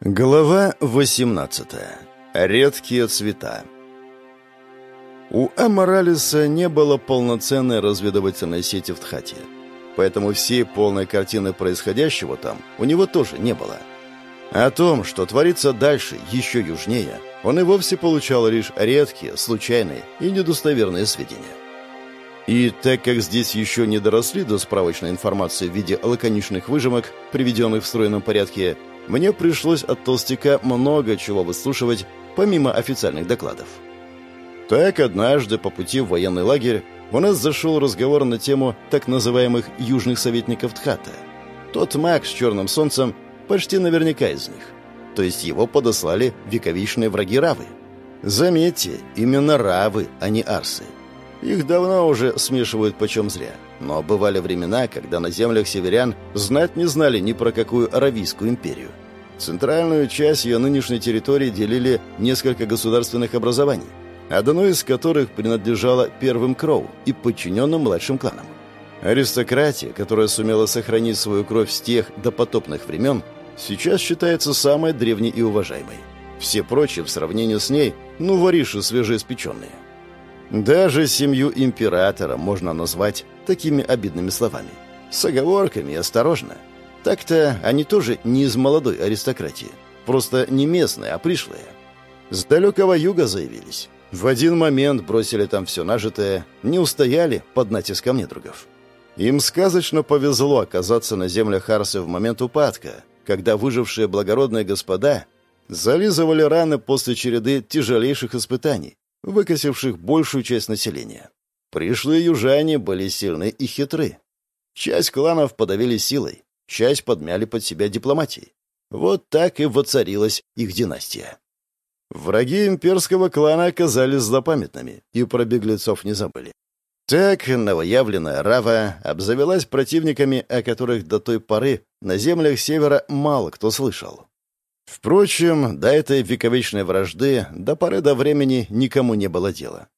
Глава 18. Редкие цвета. У Аморалиса не было полноценной разведывательной сети в Тхате, поэтому всей полной картины происходящего там у него тоже не было. О том, что творится дальше, еще южнее, он и вовсе получал лишь редкие, случайные и недостоверные сведения. И так как здесь еще не доросли до справочной информации в виде лаконичных выжимок, приведенных в стройном порядке, мне пришлось от толстяка много чего выслушивать, помимо официальных докладов. Так однажды по пути в военный лагерь у нас зашел разговор на тему так называемых «южных советников Тхата». Тот маг с черным солнцем почти наверняка из них. То есть его подослали вековечные враги Равы. Заметьте, именно Равы, а не Арсы. Их давно уже смешивают почем зря. Но бывали времена, когда на землях северян знать не знали ни про какую Аравийскую империю. Центральную часть ее нынешней территории делили несколько государственных образований, одно из которых принадлежало первым Кроу и подчиненным младшим кланам. Аристократия, которая сумела сохранить свою кровь с тех допотопных времен, сейчас считается самой древней и уважаемой. Все прочие в сравнении с ней, ну, вориши свежеиспеченные. Даже семью императора можно назвать такими обидными словами. С оговорками осторожно. Так-то они тоже не из молодой аристократии. Просто не местные, а пришлые. С далекого юга заявились. В один момент бросили там все нажитое, не устояли под натиском недругов. Им сказочно повезло оказаться на землях Арсы в момент упадка, когда выжившие благородные господа зализывали раны после череды тяжелейших испытаний, выкосивших большую часть населения. Пришлые южане были сильны и хитры. Часть кланов подавили силой, часть подмяли под себя дипломатией. Вот так и воцарилась их династия. Враги имперского клана оказались злопамятными и про беглецов не забыли. Так новоявленная Рава обзавелась противниками, о которых до той поры на землях севера мало кто слышал. Впрочем, до этой вековечной вражды до поры до времени никому не было дела.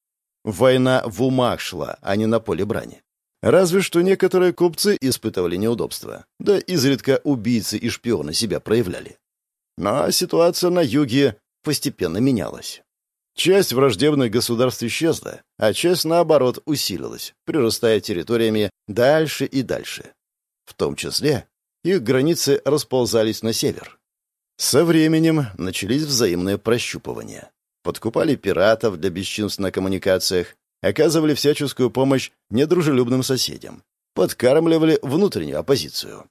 Война в умах шла, а не на поле брани. Разве что некоторые купцы испытывали неудобства, да изредка убийцы и шпионы себя проявляли. Но ситуация на юге постепенно менялась. Часть враждебных государств исчезла, а часть, наоборот, усилилась, прирастая территориями дальше и дальше. В том числе их границы расползались на север. Со временем начались взаимные прощупывания. Подкупали пиратов для бесчинств на коммуникациях, оказывали всяческую помощь недружелюбным соседям, подкармливали внутреннюю оппозицию.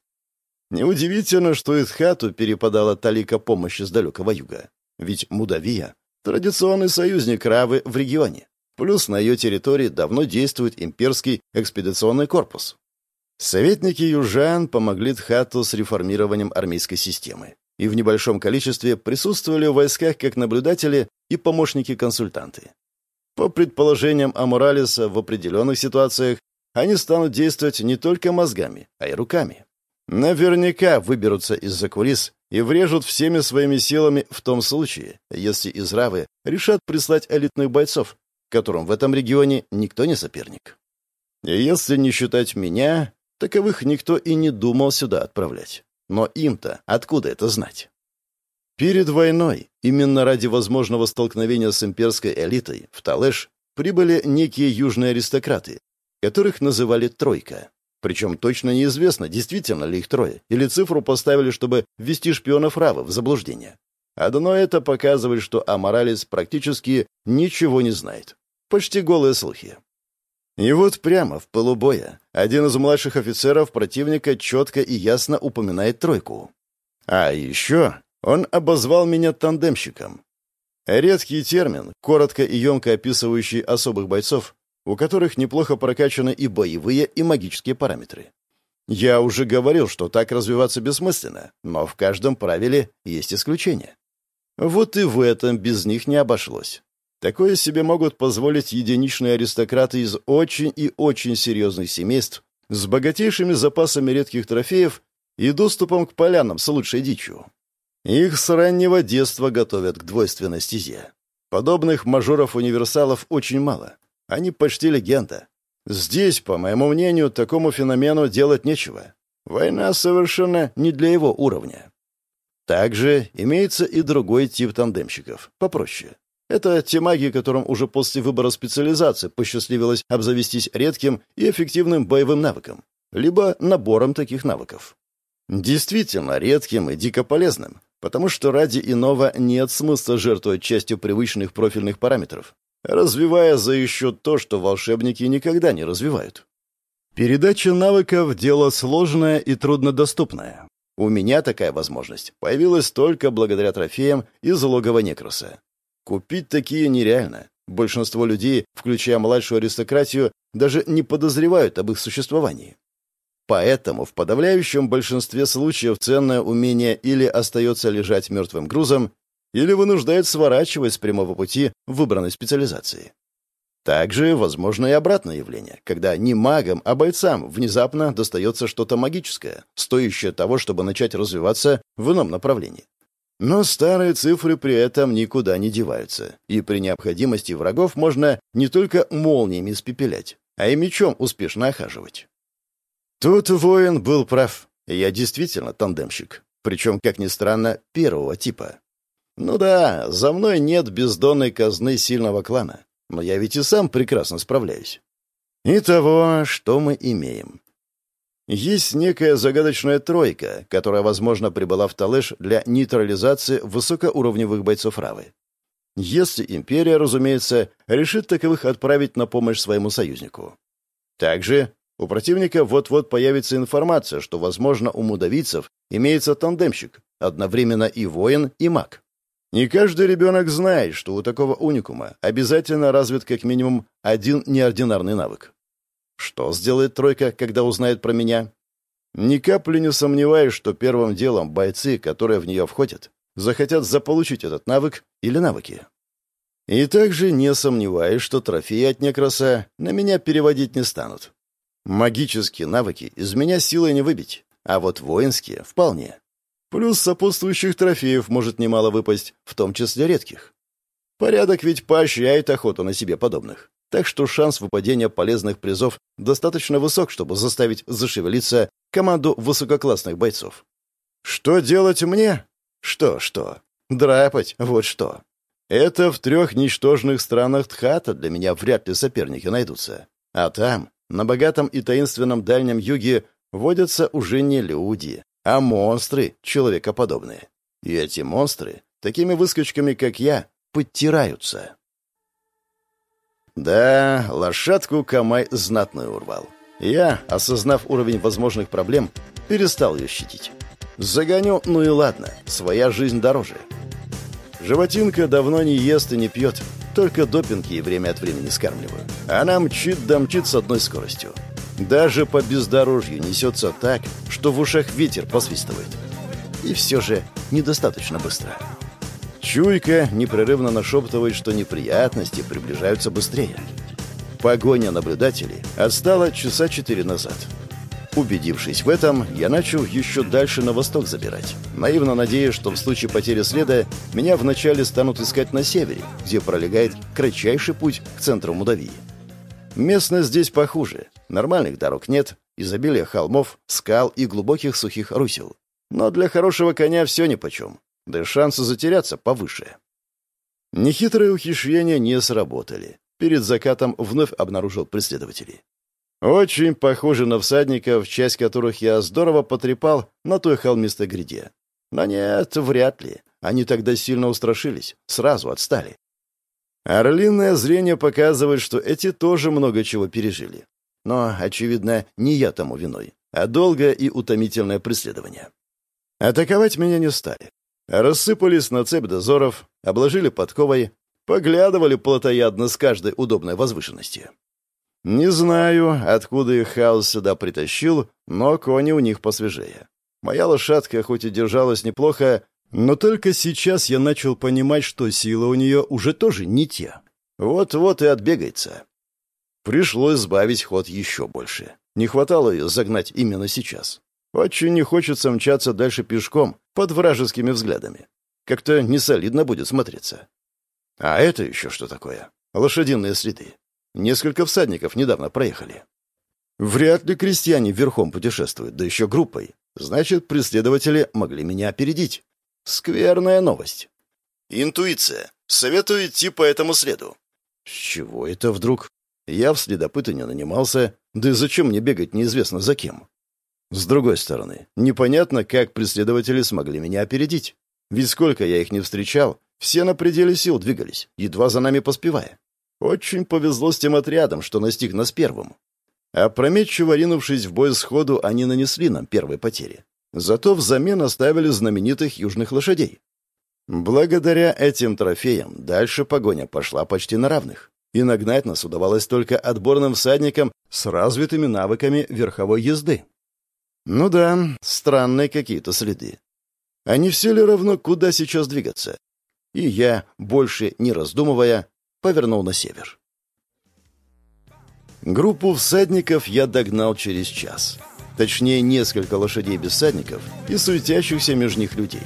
Неудивительно, что Исхату перепадала талика помощи с далекого юга. Ведь Мудавия — традиционный союзник Равы в регионе. Плюс на ее территории давно действует имперский экспедиционный корпус. Советники южан помогли Тхату с реформированием армейской системы и в небольшом количестве присутствовали в войсках как наблюдатели и помощники-консультанты. По предположениям Аморалиса, в определенных ситуациях они станут действовать не только мозгами, а и руками. Наверняка выберутся из-за кулис и врежут всеми своими силами в том случае, если из Равы решат прислать элитных бойцов, которым в этом регионе никто не соперник. Если не считать меня, таковых никто и не думал сюда отправлять. Но им-то откуда это знать? Перед войной, именно ради возможного столкновения с имперской элитой, в Талеш прибыли некие южные аристократы, которых называли «тройка». Причем точно неизвестно, действительно ли их трое, или цифру поставили, чтобы ввести шпионов Равы в заблуждение. Одно это показывает, что Аморалис практически ничего не знает. Почти голые слухи. И вот прямо в полубоя один из младших офицеров противника четко и ясно упоминает тройку. А еще он обозвал меня тандемщиком. Редкий термин, коротко и емко описывающий особых бойцов, у которых неплохо прокачаны и боевые, и магические параметры. Я уже говорил, что так развиваться бессмысленно, но в каждом правиле есть исключения. Вот и в этом без них не обошлось. Такое себе могут позволить единичные аристократы из очень и очень серьезных семейств с богатейшими запасами редких трофеев и доступом к полянам с лучшей дичью. Их с раннего детства готовят к двойственной стезе. Подобных мажоров-универсалов очень мало. Они почти легенда. Здесь, по моему мнению, такому феномену делать нечего. Война совершенно не для его уровня. Также имеется и другой тип тандемщиков, попроще. Это те маги, которым уже после выбора специализации посчастливилось обзавестись редким и эффективным боевым навыком, либо набором таких навыков. Действительно редким и дико полезным, потому что ради иного нет смысла жертвовать частью привычных профильных параметров, развивая за еще то, что волшебники никогда не развивают. Передача навыков – дело сложное и труднодоступное. У меня такая возможность появилась только благодаря трофеям из логова Некроса. Купить такие нереально. Большинство людей, включая младшую аристократию, даже не подозревают об их существовании. Поэтому в подавляющем большинстве случаев ценное умение или остается лежать мертвым грузом, или вынуждает сворачивать с прямого пути выбранной специализации. Также возможно и обратное явление, когда не магам, а бойцам внезапно достается что-то магическое, стоящее того, чтобы начать развиваться в ином направлении. Но старые цифры при этом никуда не деваются, и при необходимости врагов можно не только молниями испепелять, а и мечом успешно охаживать. Тут воин был прав. Я действительно тандемщик. Причем, как ни странно, первого типа. Ну да, за мной нет бездонной казны сильного клана. Но я ведь и сам прекрасно справляюсь. Итого, что мы имеем? Есть некая загадочная тройка, которая, возможно, прибыла в Талеш для нейтрализации высокоуровневых бойцов Равы. Если империя, разумеется, решит таковых отправить на помощь своему союзнику. Также у противника вот-вот появится информация, что, возможно, у мудавицев имеется тандемщик, одновременно и воин, и маг. Не каждый ребенок знает, что у такого уникума обязательно развит как минимум один неординарный навык. Что сделает тройка, когда узнает про меня? Ни капли не сомневаюсь, что первым делом бойцы, которые в нее входят, захотят заполучить этот навык или навыки. И также не сомневаюсь, что трофеи от некраса на меня переводить не станут. Магические навыки из меня силой не выбить, а вот воинские — вполне. Плюс сопутствующих трофеев может немало выпасть, в том числе редких. Порядок ведь поощряет охоту на себе подобных. Так что шанс выпадения полезных призов достаточно высок, чтобы заставить зашевелиться команду высококлассных бойцов. Что делать мне? Что-что? Драпать, вот что. Это в трех ничтожных странах Тхата для меня вряд ли соперники найдутся. А там на богатом и таинственном Дальнем Юге водятся уже не люди, а монстры, человекоподобные. И эти монстры, такими выскочками, как я, подтираются. Да, лошадку Камай знатную урвал. Я, осознав уровень возможных проблем, перестал ее щадить. Загоню, ну и ладно, своя жизнь дороже. Животинка давно не ест и не пьет, только допинги ей время от времени скармливаю. Она мчит да мчит с одной скоростью. Даже по бездорожью несется так, что в ушах ветер посвистывает. И все же недостаточно быстро. Чуйка непрерывно нашептывает, что неприятности приближаются быстрее. Погоня наблюдателей отстала часа четыре назад. Убедившись в этом, я начал еще дальше на восток забирать, наивно надеясь, что в случае потери следа меня вначале станут искать на севере, где пролегает кратчайший путь к центру Мудавии. Местность здесь похуже. Нормальных дорог нет, изобилие холмов, скал и глубоких сухих русел. Но для хорошего коня все нипочем, да и шансы затеряться повыше. Нехитрые ухищрения не сработали. Перед закатом вновь обнаружил преследователей. Очень похожи на всадников, часть которых я здорово потрепал на той холмистой гряде. Но нет, вряд ли. Они тогда сильно устрашились, сразу отстали. Орлиное зрение показывает, что эти тоже много чего пережили. Но, очевидно, не я тому виной, а долгое и утомительное преследование. Атаковать меня не стали. Рассыпались на цепь дозоров, обложили подковой, поглядывали плотоядно с каждой удобной возвышенности. Не знаю, откуда их хаос сюда притащил, но кони у них посвежее. Моя лошадка хоть и держалась неплохо, но только сейчас я начал понимать, что сила у нее уже тоже не те. Вот-вот и отбегается. Пришлось сбавить ход еще больше. Не хватало ее загнать именно сейчас. Очень не хочется мчаться дальше пешком, под вражескими взглядами. Как-то несолидно будет смотреться. А это еще что такое? Лошадиные следы. Несколько всадников недавно проехали. Вряд ли крестьяне верхом путешествуют, да еще группой. Значит, преследователи могли меня опередить. Скверная новость. Интуиция. Советую идти по этому следу. С чего это вдруг? Я в следопыты не нанимался, да и зачем мне бегать неизвестно за кем? С другой стороны, непонятно, как преследователи смогли меня опередить. Ведь сколько я их не встречал, все на пределе сил двигались, едва за нами поспевая. Очень повезло с тем отрядом, что настиг нас первым. Опрометчиво ринувшись в бой сходу, они нанесли нам первые потери. Зато взамен оставили знаменитых южных лошадей. Благодаря этим трофеям дальше погоня пошла почти на равных, и нагнать нас удавалось только отборным всадникам с развитыми навыками верховой езды. Ну да, странные какие-то следы. А не все ли равно, куда сейчас двигаться? И я, больше не раздумывая, повернул на север. Группу всадников я догнал через час. Точнее, несколько лошадей без всадников и суетящихся между них людей.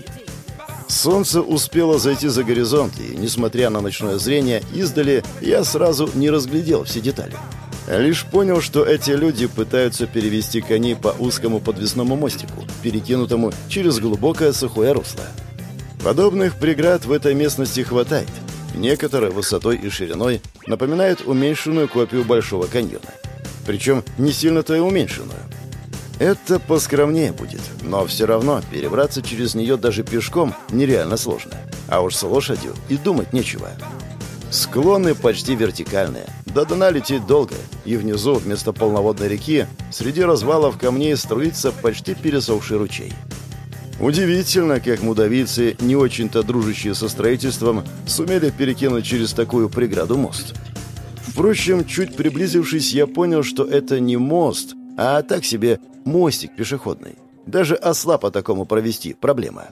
Солнце успело зайти за горизонт, и, несмотря на ночное зрение, издали я сразу не разглядел все детали. Лишь понял, что эти люди пытаются перевести коней по узкому подвесному мостику, перекинутому через глубокое сухое русло. Подобных преград в этой местности хватает. Некоторые высотой и шириной напоминают уменьшенную копию Большого каньона. Причем не сильно-то и уменьшенную. Это поскромнее будет, но все равно перебраться через нее даже пешком нереально сложно. А уж с лошадью и думать нечего. Склоны почти вертикальные. До дна лететь долго, и внизу, вместо полноводной реки, среди развалов камней струится почти пересохший ручей. Удивительно, как мудавицы, не очень-то дружащие со строительством, сумели перекинуть через такую преграду мост. Впрочем, чуть приблизившись, я понял, что это не мост, а так себе мостик пешеходный. Даже осла по такому провести – проблема.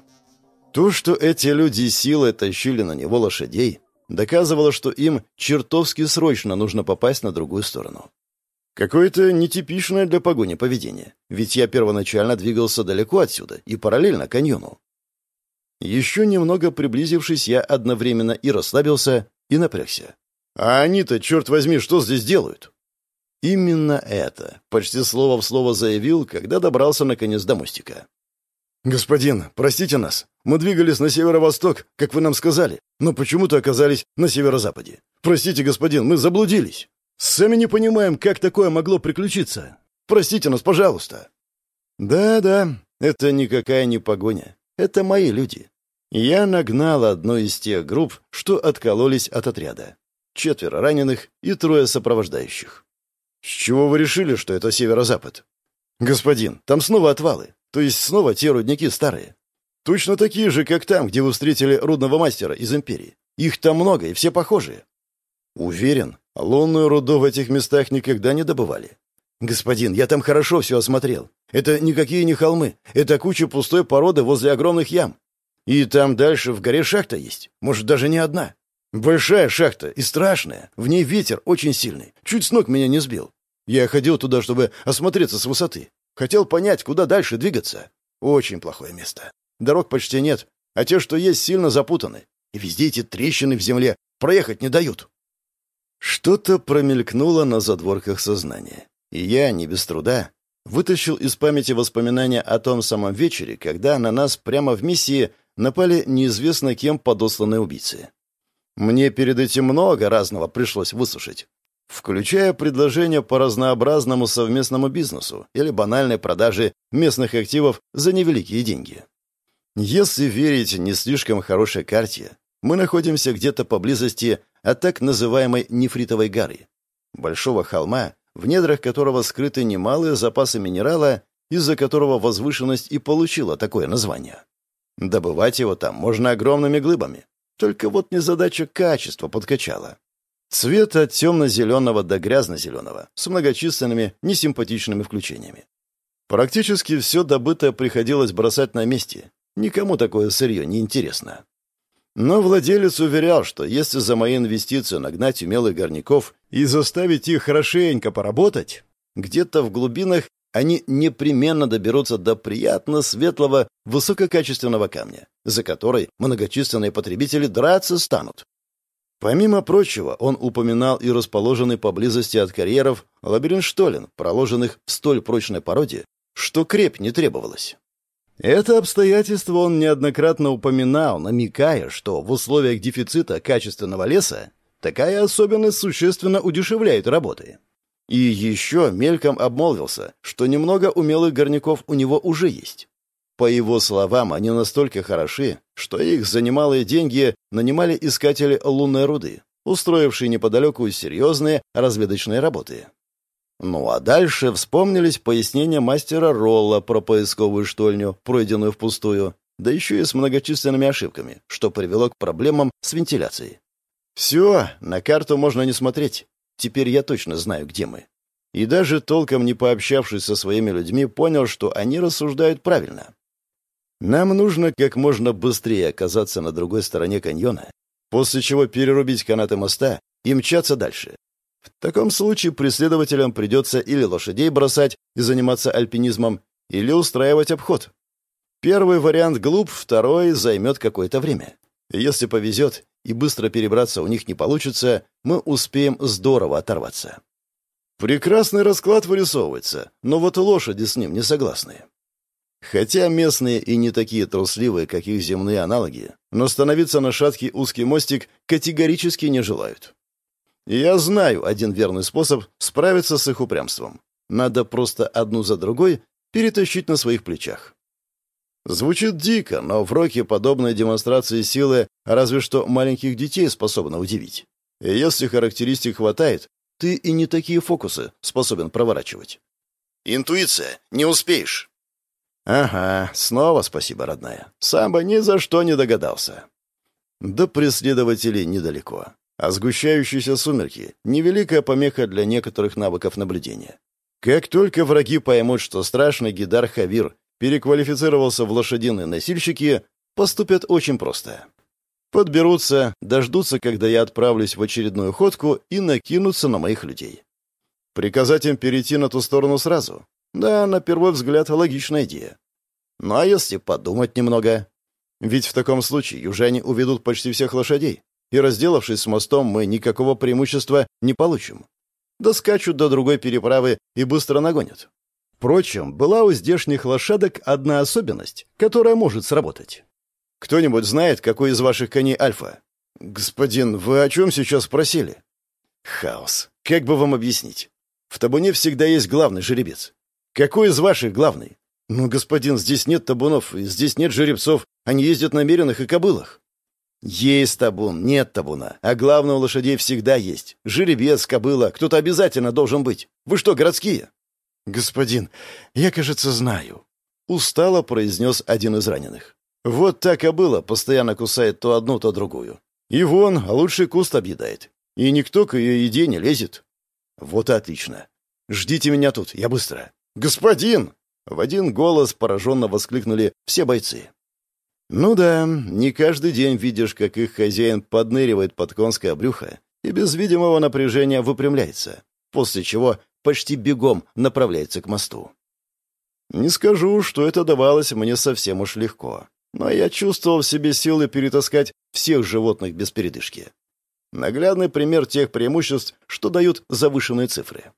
То, что эти люди силой тащили на него лошадей, доказывало, что им чертовски срочно нужно попасть на другую сторону. Какое-то нетипичное для погони поведение, ведь я первоначально двигался далеко отсюда и параллельно каньону. Еще немного приблизившись, я одновременно и расслабился, и напрягся. А они-то, черт возьми, что здесь делают? Именно это, почти слово в слово заявил, когда добрался наконец до мостика. «Господин, простите нас. Мы двигались на северо-восток, как вы нам сказали, но почему-то оказались на северо-западе. Простите, господин, мы заблудились. Сами не понимаем, как такое могло приключиться. Простите нас, пожалуйста». «Да-да, это никакая не погоня. Это мои люди. Я нагнал одну из тех групп, что откололись от отряда. Четверо раненых и трое сопровождающих. С чего вы решили, что это северо-запад? Господин, там снова отвалы. То есть снова те рудники старые. Точно такие же, как там, где вы встретили рудного мастера из Империи. Их там много, и все похожие. Уверен, лунную руду в этих местах никогда не добывали. Господин, я там хорошо все осмотрел. Это никакие не холмы. Это куча пустой породы возле огромных ям. И там дальше в горе шахта есть. Может, даже не одна. Большая шахта и страшная. В ней ветер очень сильный. Чуть с ног меня не сбил. Я ходил туда, чтобы осмотреться с высоты. Хотел понять, куда дальше двигаться. Очень плохое место. Дорог почти нет, а те, что есть, сильно запутаны. И везде эти трещины в земле проехать не дают. Что-то промелькнуло на задворках сознания. И я, не без труда, вытащил из памяти воспоминания о том самом вечере, когда на нас прямо в миссии напали неизвестно кем подосланные убийцы. Мне перед этим много разного пришлось выслушать включая предложения по разнообразному совместному бизнесу или банальной продаже местных активов за невеликие деньги. Если верить не слишком хорошей карте, мы находимся где-то поблизости от так называемой нефритовой горы, большого холма, в недрах которого скрыты немалые запасы минерала, из-за которого возвышенность и получила такое название. Добывать его там можно огромными глыбами. Только вот незадача качества подкачала. Цвет от темно-зеленого до грязно-зеленого, с многочисленными несимпатичными включениями. Практически все добытое приходилось бросать на месте. Никому такое сырье не интересно. Но владелец уверял, что если за мои инвестиции нагнать умелых горняков и заставить их хорошенько поработать, где-то в глубинах они непременно доберутся до приятно светлого, высококачественного камня, за который многочисленные потребители драться станут. Помимо прочего, он упоминал и расположенный поблизости от карьеров лабиринт штолен, проложенных в столь прочной породе, что креп не требовалось. Это обстоятельство он неоднократно упоминал, намекая, что в условиях дефицита качественного леса такая особенность существенно удешевляет работы. И еще мельком обмолвился, что немного умелых горняков у него уже есть. По его словам, они настолько хороши, что их за немалые деньги нанимали искатели лунной руды, устроившие неподалеку серьезные разведочные работы. Ну а дальше вспомнились пояснения мастера Ролла про поисковую штольню, пройденную впустую, да еще и с многочисленными ошибками, что привело к проблемам с вентиляцией. Все, на карту можно не смотреть. Теперь я точно знаю, где мы. И даже толком не пообщавшись со своими людьми, понял, что они рассуждают правильно. Нам нужно как можно быстрее оказаться на другой стороне каньона, после чего перерубить канаты моста и мчаться дальше. В таком случае преследователям придется или лошадей бросать и заниматься альпинизмом, или устраивать обход. Первый вариант глуп, второй займет какое-то время. Если повезет и быстро перебраться у них не получится, мы успеем здорово оторваться. Прекрасный расклад вырисовывается, но вот лошади с ним не согласны. Хотя местные и не такие трусливые, как их земные аналоги, но становиться на шаткий узкий мостик категорически не желают. Я знаю один верный способ справиться с их упрямством. Надо просто одну за другой перетащить на своих плечах. Звучит дико, но в роке подобные демонстрации силы разве что маленьких детей способны удивить. И если характеристик хватает, ты и не такие фокусы способен проворачивать. Интуиция. Не успеешь. Ага, снова спасибо, родная. Сам бы ни за что не догадался. До преследователей недалеко а сгущающиеся сумерки — невеликая помеха для некоторых навыков наблюдения. Как только враги поймут, что страшный Гидар Хавир переквалифицировался в лошадиные носильщики, поступят очень просто. Подберутся, дождутся, когда я отправлюсь в очередную ходку и накинутся на моих людей. Приказать им перейти на ту сторону сразу? Да, на первый взгляд, логичная идея. Ну а если подумать немного? Ведь в таком случае южане уведут почти всех лошадей, и, разделавшись с мостом, мы никакого преимущества не получим. Доскачут до другой переправы и быстро нагонят. Впрочем, была у здешних лошадок одна особенность, которая может сработать. Кто-нибудь знает, какой из ваших коней альфа? Господин, вы о чем сейчас спросили? Хаос. Как бы вам объяснить? В табуне всегда есть главный жеребец. Какой из ваших главный? Ну, господин, здесь нет табунов, здесь нет жеребцов, они ездят на меренных и кобылах. Есть табун, нет табуна. А главное, у лошадей всегда есть. Жеребец, кобыла, кто-то обязательно должен быть. Вы что, городские? Господин, я, кажется, знаю. Устало произнес один из раненых. Вот так и было, постоянно кусает то одну, то другую. И вон, лучший куст объедает. И никто к ее еде не лезет. Вот отлично. Ждите меня тут, я быстро. Господин! В один голос пораженно воскликнули все бойцы. Ну да, не каждый день видишь, как их хозяин подныривает под конское брюхо и без видимого напряжения выпрямляется, после чего почти бегом направляется к мосту. Не скажу, что это давалось мне совсем уж легко, но я чувствовал в себе силы перетаскать всех животных без передышки. Наглядный пример тех преимуществ, что дают завышенные цифры.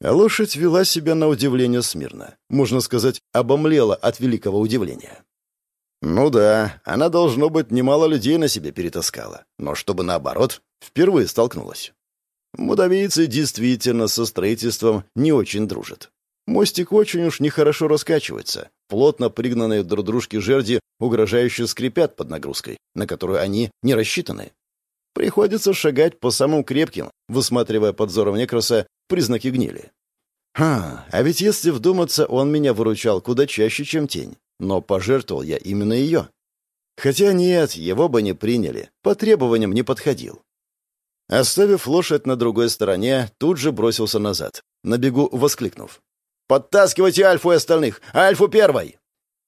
Лошадь вела себя на удивление смирно. Можно сказать, обомлела от великого удивления. Ну да, она, должно быть, немало людей на себе перетаскала. Но чтобы наоборот, впервые столкнулась. Мудавийцы действительно со строительством не очень дружат. Мостик очень уж нехорошо раскачивается. Плотно пригнанные друг дружки жерди угрожающе скрипят под нагрузкой, на которую они не рассчитаны. Приходится шагать по самым крепким, высматривая под взором Некроса признаки гнили. Ха, а ведь если вдуматься, он меня выручал куда чаще, чем тень но пожертвовал я именно ее. Хотя нет, его бы не приняли, по требованиям не подходил. Оставив лошадь на другой стороне, тут же бросился назад, на бегу воскликнув. «Подтаскивайте Альфу и остальных! Альфу первой!»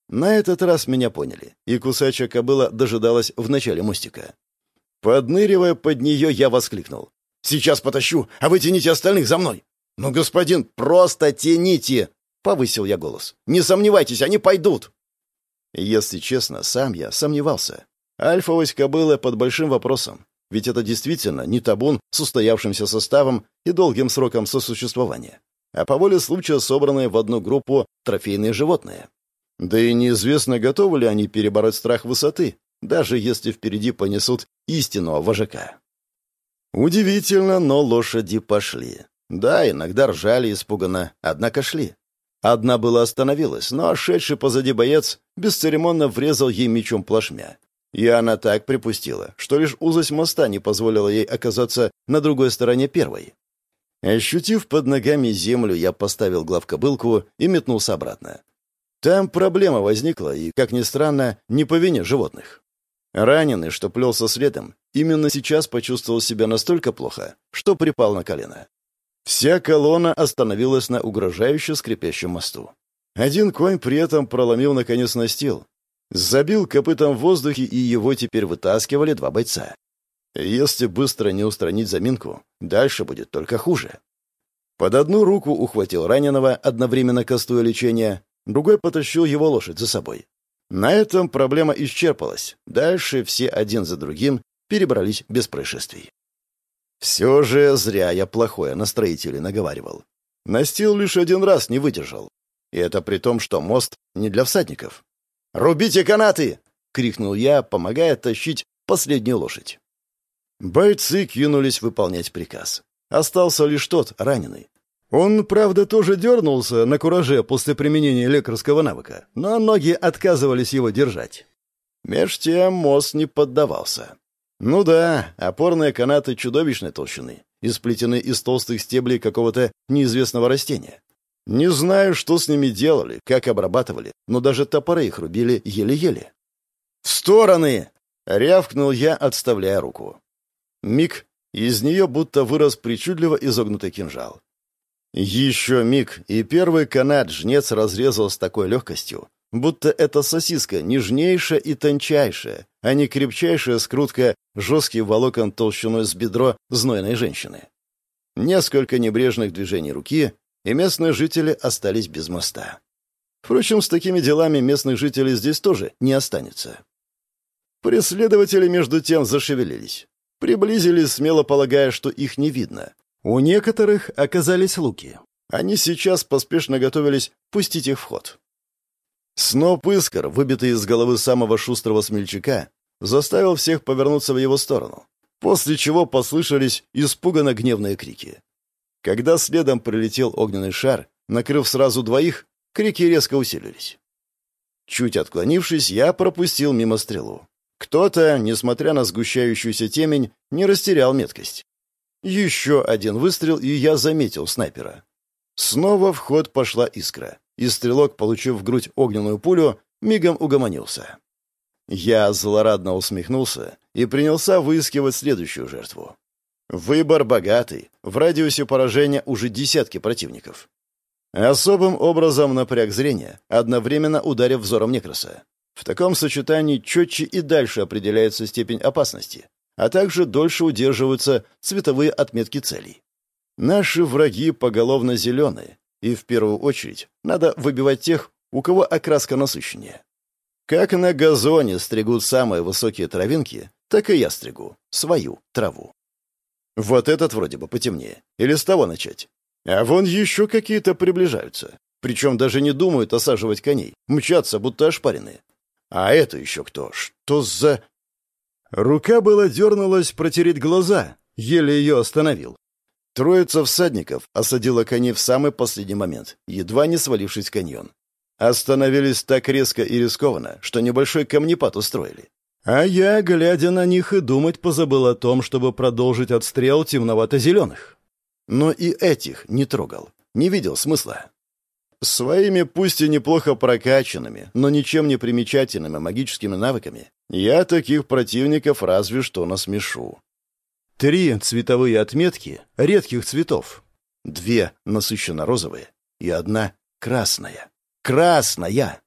На этот раз меня поняли, и кусачая кобыла дожидалась в начале мостика. Подныривая под нее, я воскликнул. «Сейчас потащу, а вы тяните остальных за мной!» «Ну, господин, просто тяните!» — повысил я голос. «Не сомневайтесь, они пойдут!» Если честно, сам я сомневался. Кобыла под большим вопросом. Ведь это действительно не табун с устоявшимся составом и долгим сроком сосуществования, а по воле случая собранные в одну группу трофейные животные. Да и неизвестно, готовы ли они перебороть страх высоты, даже если впереди понесут истинного вожака. Удивительно, но лошади пошли. Да, иногда ржали испуганно, однако шли. Одна была остановилась, но шедший позади боец бесцеремонно врезал ей мечом плашмя. И она так припустила, что лишь узость моста не позволила ей оказаться на другой стороне первой. Ощутив под ногами землю, я поставил главкобылку и метнулся обратно. Там проблема возникла, и, как ни странно, не по вине животных. Раненый, что плелся следом, именно сейчас почувствовал себя настолько плохо, что припал на колено. Вся колонна остановилась на угрожающе скрипящем мосту. Один конь при этом проломил наконец настил. Забил копытом в воздухе, и его теперь вытаскивали два бойца. Если быстро не устранить заминку, дальше будет только хуже. Под одну руку ухватил раненого, одновременно кастуя лечение, другой потащил его лошадь за собой. На этом проблема исчерпалась. Дальше все один за другим перебрались без происшествий. Все же зря я плохое на строителей наговаривал. Настил лишь один раз не выдержал. И это при том, что мост не для всадников. «Рубите канаты!» — крикнул я, помогая тащить последнюю лошадь. Бойцы кинулись выполнять приказ. Остался лишь тот, раненый. Он, правда, тоже дернулся на кураже после применения лекарского навыка, но ноги отказывались его держать. Меж тем мост не поддавался. Ну да, опорные канаты чудовищной толщины и из толстых стеблей какого-то неизвестного растения. Не знаю, что с ними делали, как обрабатывали, но даже топоры их рубили еле-еле. «В стороны!» — рявкнул я, отставляя руку. Миг, из нее будто вырос причудливо изогнутый кинжал. Еще миг, и первый канат жнец разрезал с такой легкостью, будто это сосиска нежнейшая и тончайшая, а не крепчайшая скрутка жесткий волокон толщиной с бедро знойной женщины. Несколько небрежных движений руки, и местные жители остались без моста. Впрочем, с такими делами местных жителей здесь тоже не останется. Преследователи, между тем, зашевелились. Приблизились, смело полагая, что их не видно, у некоторых оказались луки. Они сейчас поспешно готовились пустить их в ход. Сноп искр, выбитый из головы самого шустрого смельчака, заставил всех повернуться в его сторону, после чего послышались испуганно гневные крики. Когда следом прилетел огненный шар, накрыв сразу двоих, крики резко усилились. Чуть отклонившись, я пропустил мимо стрелу. Кто-то, несмотря на сгущающуюся темень, не растерял меткость. Еще один выстрел, и я заметил снайпера. Снова в ход пошла искра, и стрелок, получив в грудь огненную пулю, мигом угомонился. Я злорадно усмехнулся и принялся выискивать следующую жертву. Выбор богатый, в радиусе поражения уже десятки противников. Особым образом напряг зрение, одновременно ударив взором Некроса. В таком сочетании четче и дальше определяется степень опасности, а также дольше удерживаются цветовые отметки целей. Наши враги поголовно зеленые, и в первую очередь надо выбивать тех, у кого окраска насыщеннее. Как на газоне стригут самые высокие травинки, так и я стригу свою траву. Вот этот вроде бы потемнее. Или с того начать. А вон еще какие-то приближаются. Причем даже не думают осаживать коней. Мчатся, будто ошпаренные. А это еще кто? Что за... Рука была дернулась протереть глаза, еле ее остановил. Троица всадников осадила коней в самый последний момент, едва не свалившись в каньон. Остановились так резко и рискованно, что небольшой камнепад устроили. А я, глядя на них, и думать позабыл о том, чтобы продолжить отстрел темновато-зеленых. Но и этих не трогал, не видел смысла. Своими, пусть и неплохо прокачанными, но ничем не примечательными магическими навыками, я таких противников разве что насмешу. Три цветовые отметки редких цветов. Две насыщенно-розовые и одна красная. Красная!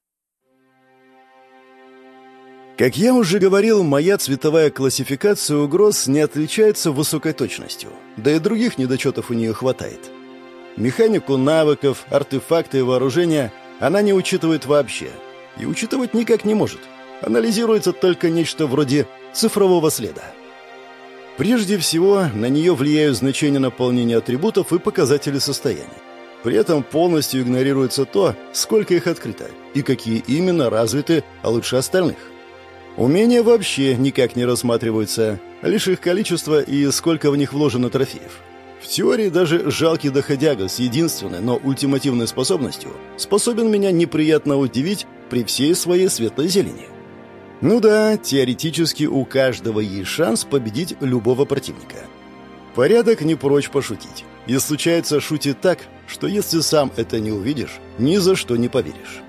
Как я уже говорил, моя цветовая классификация угроз не отличается высокой точностью, да и других недочетов у нее хватает. Механику навыков, артефакты и вооружения она не учитывает вообще. И учитывать никак не может. Анализируется только нечто вроде цифрового следа. Прежде всего, на нее влияют значения наполнения атрибутов и показатели состояния. При этом полностью игнорируется то, сколько их открыто и какие именно развиты лучше остальных. Умения вообще никак не рассматриваются, лишь их количество и сколько в них вложено трофеев. В теории даже жалкий доходяга с единственной, но ультимативной способностью способен меня неприятно удивить при всей своей светлой зелени. Ну да, теоретически у каждого есть шанс победить любого противника. Порядок не прочь пошутить. И случается шутит так, что если сам это не увидишь, ни за что не поверишь.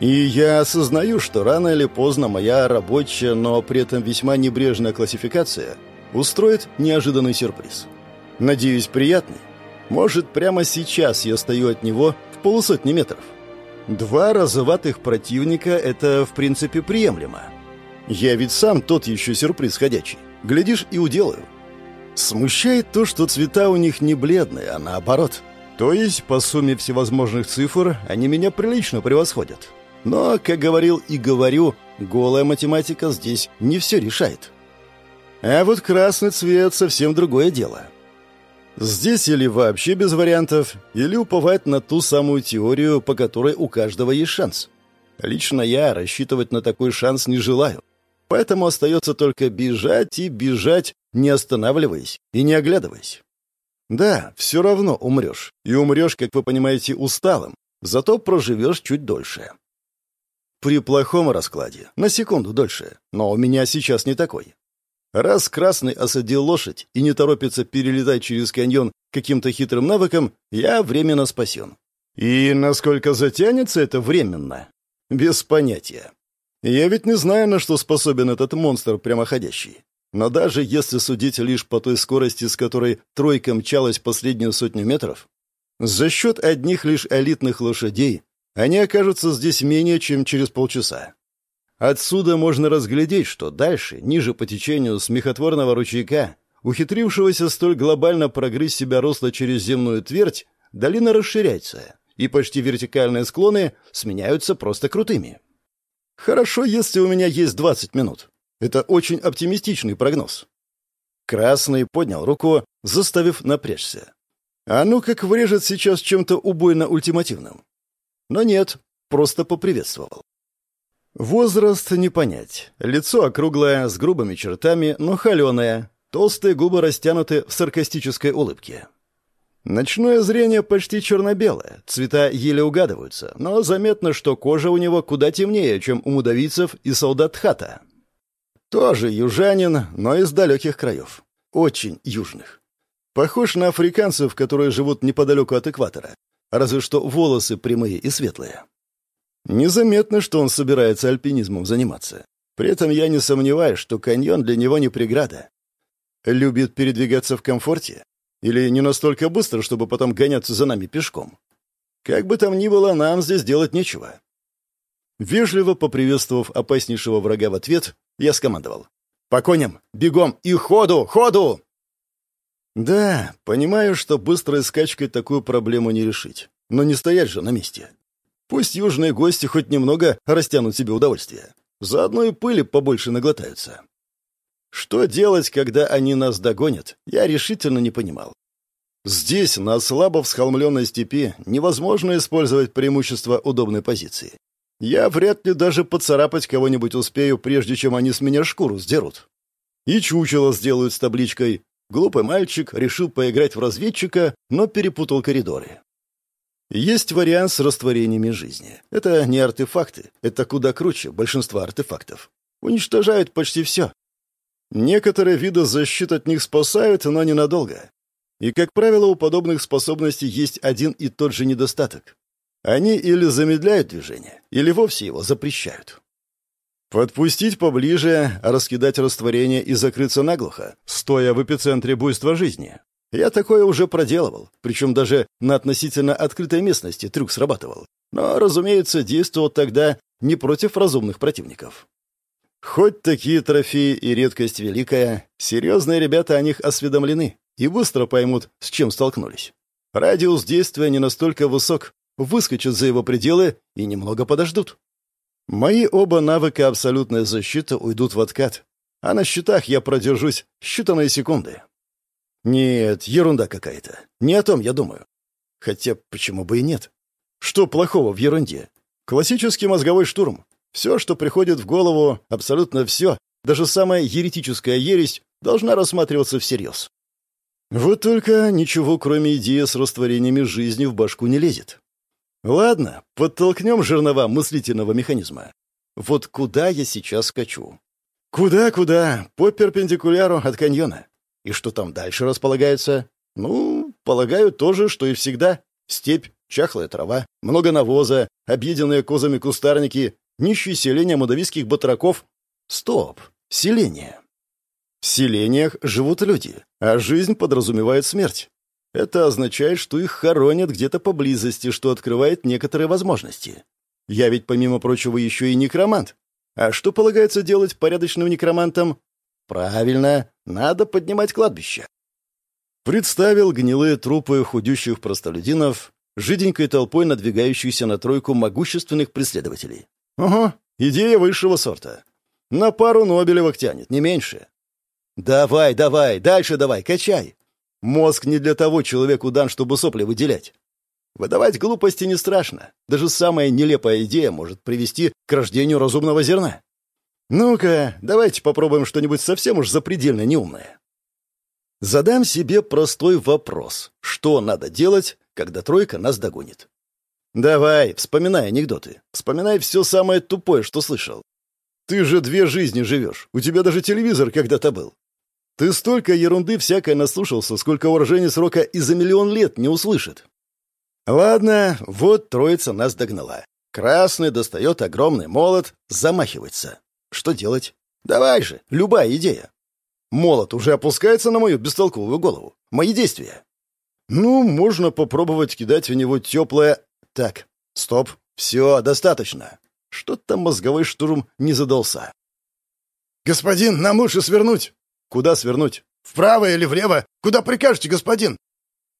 И я осознаю, что рано или поздно моя рабочая, но при этом весьма небрежная классификация устроит неожиданный сюрприз. Надеюсь, приятный. Может, прямо сейчас я стою от него в полусотни метров. Два розоватых противника — это, в принципе, приемлемо. Я ведь сам тот еще сюрприз ходячий. Глядишь и уделаю. Смущает то, что цвета у них не бледные, а наоборот. То есть, по сумме всевозможных цифр, они меня прилично превосходят. Но, как говорил и говорю, голая математика здесь не все решает. А вот красный цвет совсем другое дело. Здесь или вообще без вариантов, или уповать на ту самую теорию, по которой у каждого есть шанс. Лично я рассчитывать на такой шанс не желаю. Поэтому остается только бежать и бежать, не останавливаясь и не оглядываясь. Да, все равно умрешь. И умрешь, как вы понимаете, усталым. Зато проживешь чуть дольше. При плохом раскладе на секунду дольше, но у меня сейчас не такой. Раз Красный осадил лошадь и не торопится перелетать через каньон каким-то хитрым навыком, я временно спасен. И насколько затянется это временно? Без понятия. Я ведь не знаю, на что способен этот монстр прямоходящий. Но даже если судить лишь по той скорости, с которой тройка мчалась последнюю сотню метров, за счет одних лишь элитных лошадей они окажутся здесь менее чем через полчаса. Отсюда можно разглядеть, что дальше, ниже по течению смехотворного ручейка, ухитрившегося столь глобально прогрызть себя росло через земную твердь, долина расширяется, и почти вертикальные склоны сменяются просто крутыми. Хорошо, если у меня есть 20 минут. Это очень оптимистичный прогноз. Красный поднял руку, заставив напрячься. А ну как врежет сейчас чем-то убойно-ультимативным. Но нет, просто поприветствовал. Возраст не понять. Лицо округлое, с грубыми чертами, но холеное. Толстые губы растянуты в саркастической улыбке. Ночное зрение почти черно-белое, цвета еле угадываются, но заметно, что кожа у него куда темнее, чем у мудавицев и солдат Хата. Тоже южанин, но из далеких краев. Очень южных. Похож на африканцев, которые живут неподалеку от экватора. Разве что волосы прямые и светлые. Незаметно, что он собирается альпинизмом заниматься. При этом я не сомневаюсь, что каньон для него не преграда. Любит передвигаться в комфорте? Или не настолько быстро, чтобы потом гоняться за нами пешком? Как бы там ни было, нам здесь делать нечего. Вежливо поприветствовав опаснейшего врага в ответ, я скомандовал. «По коням! Бегом! И ходу! Ходу!» Да, понимаю, что быстрой скачкой такую проблему не решить. Но не стоять же на месте. Пусть южные гости хоть немного растянут себе удовольствие. Заодно и пыли побольше наглотаются. Что делать, когда они нас догонят, я решительно не понимал. Здесь, на слабо всхолмленной степи, невозможно использовать преимущество удобной позиции. Я вряд ли даже поцарапать кого-нибудь успею, прежде чем они с меня шкуру сдерут. И чучело сделают с табличкой Глупый мальчик решил поиграть в разведчика, но перепутал коридоры. Есть вариант с растворениями жизни. Это не артефакты, это куда круче большинства артефактов. Уничтожают почти все. Некоторые виды защит от них спасают, но ненадолго. И, как правило, у подобных способностей есть один и тот же недостаток. Они или замедляют движение, или вовсе его запрещают. Подпустить поближе, раскидать растворение и закрыться наглухо, стоя в эпицентре буйства жизни. Я такое уже проделывал, причем даже на относительно открытой местности трюк срабатывал. Но, разумеется, действовал тогда не против разумных противников. Хоть такие трофеи и редкость великая, серьезные ребята о них осведомлены и быстро поймут, с чем столкнулись. Радиус действия не настолько высок, выскочат за его пределы и немного подождут. Мои оба навыка абсолютная защита уйдут в откат, а на счетах я продержусь считанные секунды. Нет, ерунда какая-то. Не о том я думаю. Хотя почему бы и нет? Что плохого в ерунде? Классический мозговой штурм. Все, что приходит в голову, абсолютно все, даже самая еретическая ересь, должна рассматриваться всерьез. Вот только ничего, кроме идеи с растворениями жизни, в башку не лезет. Ладно, подтолкнем жернова мыслительного механизма. Вот куда я сейчас скачу? Куда-куда? По перпендикуляру от каньона. И что там дальше располагается? Ну, полагаю, то же, что и всегда. Степь, чахлая трава, много навоза, объеденные козами кустарники, нищие селения мудавийских батраков. Стоп! Селение. В селениях живут люди, а жизнь подразумевает смерть. Это означает, что их хоронят где-то поблизости, что открывает некоторые возможности. Я ведь, помимо прочего, еще и некромант. А что полагается делать порядочным некромантам? Правильно, надо поднимать кладбище. Представил гнилые трупы худющих простолюдинов, жиденькой толпой надвигающихся на тройку могущественных преследователей. Ого, идея высшего сорта. На пару Нобелевых тянет, не меньше. Давай, давай, дальше давай, качай. Мозг не для того человеку дан, чтобы сопли выделять. Выдавать глупости не страшно. Даже самая нелепая идея может привести к рождению разумного зерна. Ну-ка, давайте попробуем что-нибудь совсем уж запредельно неумное. Задам себе простой вопрос. Что надо делать, когда тройка нас догонит? Давай, вспоминай анекдоты. Вспоминай все самое тупое, что слышал. Ты же две жизни живешь. У тебя даже телевизор когда-то был. Ты столько ерунды всякой наслушался, сколько уроженец срока и за миллион лет не услышит. Ладно, вот троица нас догнала. Красный достает огромный молот, замахивается. Что делать? Давай же, любая идея. Молот уже опускается на мою бестолковую голову. Мои действия. Ну, можно попробовать кидать в него теплое... Так, стоп, все, достаточно. Что-то мозговой штурм не задался. «Господин, нам лучше свернуть!» «Куда свернуть?» «Вправо или влево? Куда прикажете, господин?»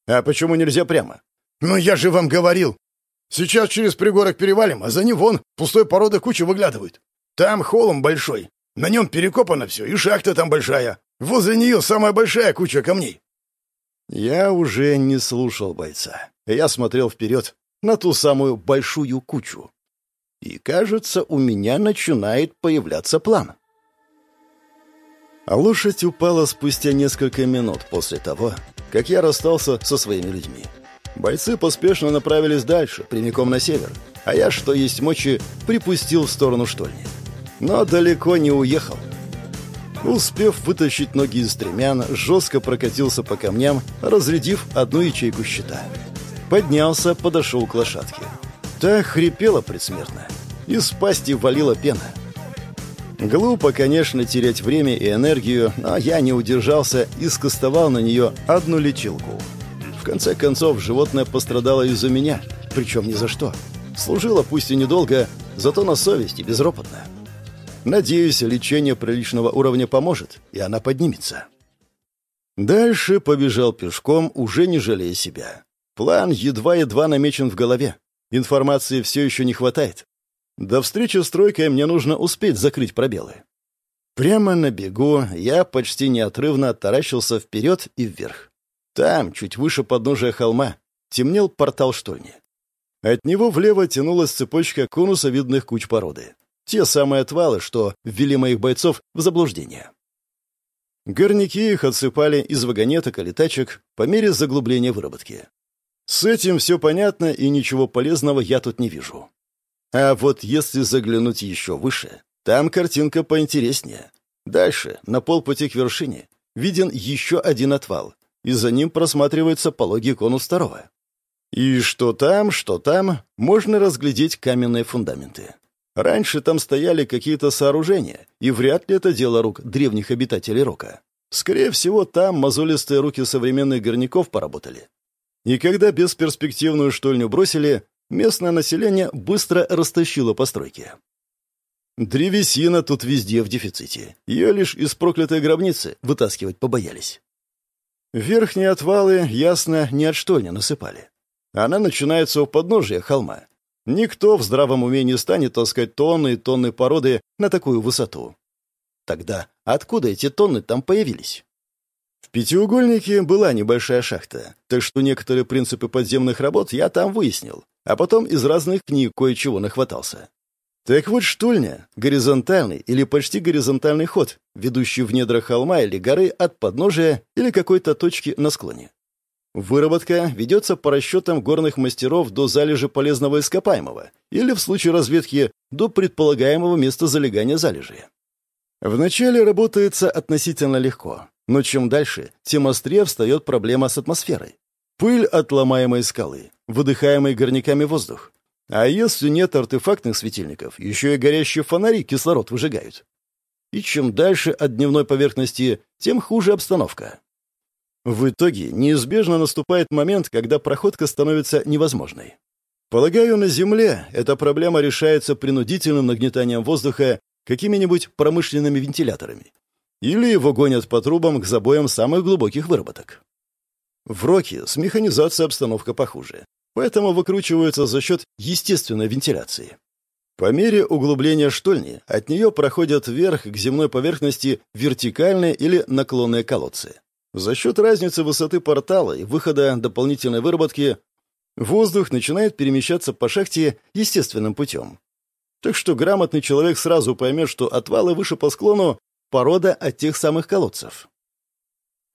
«А почему нельзя прямо?» «Ну, я же вам говорил. Сейчас через пригорок перевалим, а за ним вон пустой породы куча выглядывает. Там холм большой. На нем перекопано все, и шахта там большая. Возле нее самая большая куча камней». Я уже не слушал бойца. Я смотрел вперед, на ту самую большую кучу. И, кажется, у меня начинает появляться план. А лошадь упала спустя несколько минут после того, как я расстался со своими людьми. Бойцы поспешно направились дальше, прямиком на север, а я, что есть мочи, припустил в сторону штольни. Но далеко не уехал. Успев вытащить ноги из стремян, жестко прокатился по камням, разрядив одну ячейку щита. Поднялся, подошел к лошадке. Та хрипела предсмертно. Из пасти валила пена. Глупо, конечно, терять время и энергию, но я не удержался и скостовал на нее одну лечилку. В конце концов, животное пострадало из-за меня, причем ни за что. Служило пусть и недолго, зато на совести, безропотно. Надеюсь, лечение приличного уровня поможет, и она поднимется. Дальше побежал пешком, уже не жалея себя. План едва-едва намечен в голове. Информации все еще не хватает. До встречи с тройкой мне нужно успеть закрыть пробелы. Прямо на бегу я почти неотрывно таращился вперед и вверх. Там, чуть выше подножия холма, темнел портал штольни. От него влево тянулась цепочка конусовидных куч породы. Те самые отвалы, что ввели моих бойцов в заблуждение. Горняки их отсыпали из вагонеток и летачек по мере заглубления выработки. С этим все понятно, и ничего полезного я тут не вижу. А вот если заглянуть еще выше, там картинка поинтереснее. Дальше, на полпути к вершине, виден еще один отвал, и за ним просматривается пологий конус второго. И что там, что там, можно разглядеть каменные фундаменты. Раньше там стояли какие-то сооружения, и вряд ли это дело рук древних обитателей Рока. Скорее всего, там мозолистые руки современных горняков поработали. И когда бесперспективную штольню бросили, местное население быстро растащило постройки. Древесина тут везде в дефиците. Ее лишь из проклятой гробницы вытаскивать побоялись. Верхние отвалы, ясно, не от штольни насыпали. Она начинается у подножия холма. Никто в здравом уме не станет таскать тонны и тонны породы на такую высоту. Тогда откуда эти тонны там появились? В пятиугольнике была небольшая шахта, так что некоторые принципы подземных работ я там выяснил, а потом из разных книг кое-чего нахватался. Так вот, штольня — горизонтальный или почти горизонтальный ход, ведущий в недра холма или горы от подножия или какой-то точки на склоне. Выработка ведется по расчетам горных мастеров до залежи полезного ископаемого или, в случае разведки, до предполагаемого места залегания залежи. Вначале работается относительно легко, но чем дальше, тем острее встает проблема с атмосферой. Пыль от ломаемой скалы, выдыхаемый горняками воздух. А если нет артефактных светильников, еще и горящие фонари кислород выжигают. И чем дальше от дневной поверхности, тем хуже обстановка. В итоге неизбежно наступает момент, когда проходка становится невозможной. Полагаю, на Земле эта проблема решается принудительным нагнетанием воздуха какими-нибудь промышленными вентиляторами. Или его гонят по трубам к забоям самых глубоких выработок. В Роке с механизацией обстановка похуже, поэтому выкручиваются за счет естественной вентиляции. По мере углубления штольни от нее проходят вверх к земной поверхности вертикальные или наклонные колодцы. За счет разницы высоты портала и выхода дополнительной выработки воздух начинает перемещаться по шахте естественным путем. Так что грамотный человек сразу поймет, что отвалы выше по склону — порода от тех самых колодцев.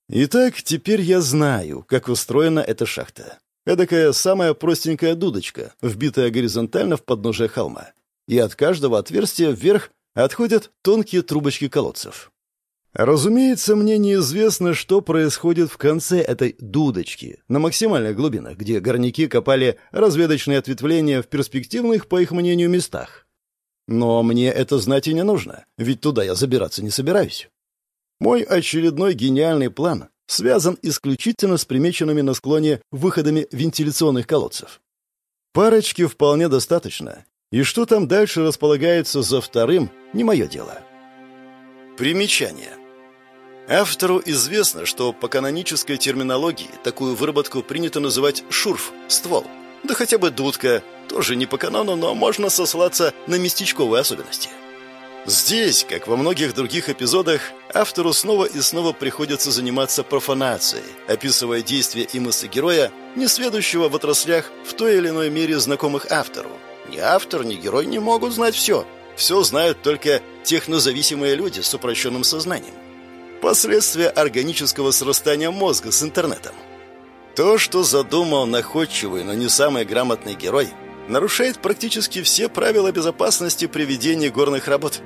Итак, теперь я знаю, как устроена эта шахта. Эдакая самая простенькая дудочка, вбитая горизонтально в подножие холма. И от каждого отверстия вверх отходят тонкие трубочки колодцев. Разумеется, мне неизвестно, что происходит в конце этой дудочки, на максимальных глубинах, где горняки копали разведочные ответвления в перспективных, по их мнению, местах. Но мне это знать и не нужно, ведь туда я забираться не собираюсь. Мой очередной гениальный план связан исключительно с примеченными на склоне выходами вентиляционных колодцев. Парочки вполне достаточно, и что там дальше располагается за вторым, не мое дело. Примечание. Автору известно, что по канонической терминологии такую выработку принято называть шурф, ствол. Да хотя бы дудка, тоже не по канону, но можно сослаться на местечковые особенности. Здесь, как во многих других эпизодах, автору снова и снова приходится заниматься профанацией, описывая действия и мысли героя, не следующего в отраслях в той или иной мере знакомых автору. Ни автор, ни герой не могут знать все. Все знают только технозависимые люди с упрощенным сознанием. Последствия органического срастания мозга с интернетом. То, что задумал находчивый, но не самый грамотный герой, нарушает практически все правила безопасности при ведении горных работ.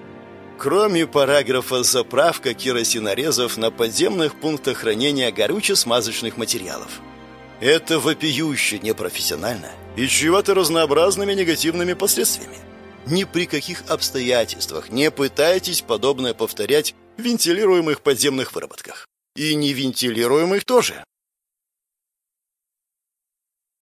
Кроме параграфа «Заправка керосинорезов на подземных пунктах хранения горюче-смазочных материалов». Это вопиюще непрофессионально и чревато разнообразными негативными последствиями. Ни при каких обстоятельствах не пытайтесь подобное повторять вентилируемых подземных выработках. И невентилируемых тоже.